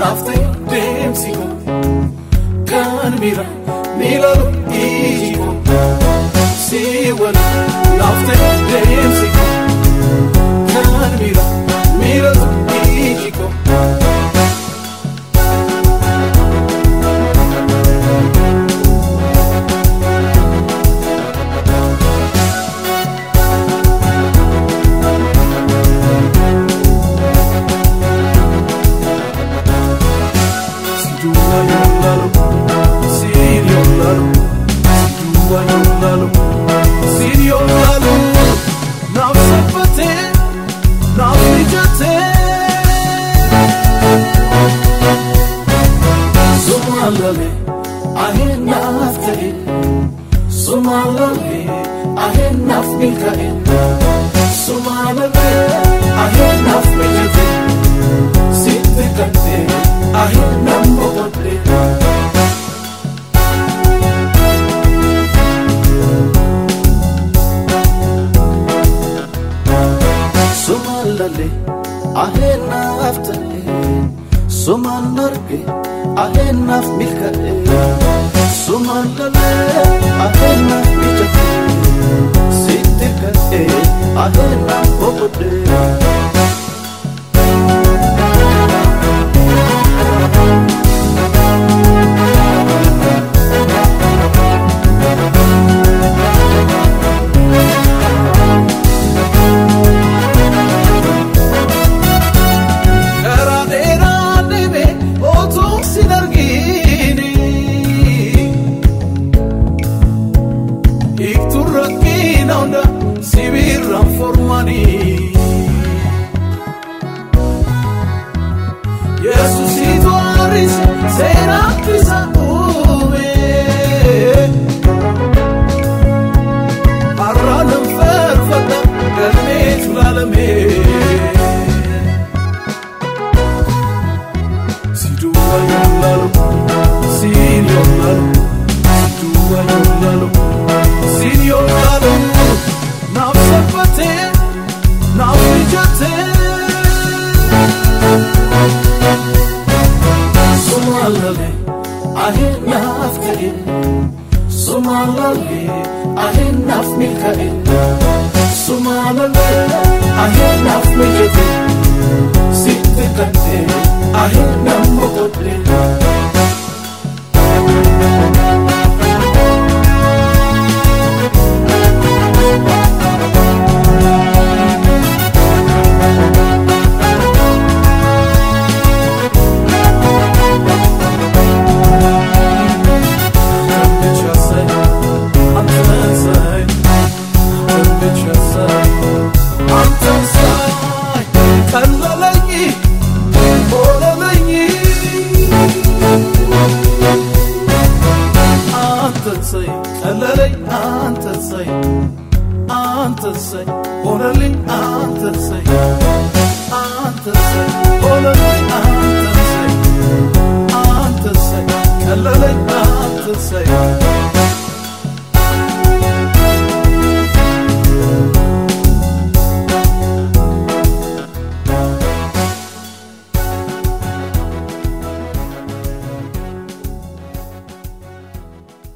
naftee deemsi koo kan bira miilalu iji koo si waliin naftee yollarım Seni yollarım Nafsa fate Nafsi cate Sumalale Ahe nafte Sumalale Ahe naf aheennaaf ta'e sumaan arge aheennaaf milka'e sumaan lalee aheennaaf mijate Yesusitu aris sera kisa ume qalbii ahee naaf milkaa'e sumaa malee ahee naaf mijaate sitti qattee ahee nama godhee. አንተሰይ አንተሰይ ሆነልኝ አንተሰይ አንተሰይ ሆነልኝ አንተሰይ አንተሰይ ከለለኝ አንተሰይ።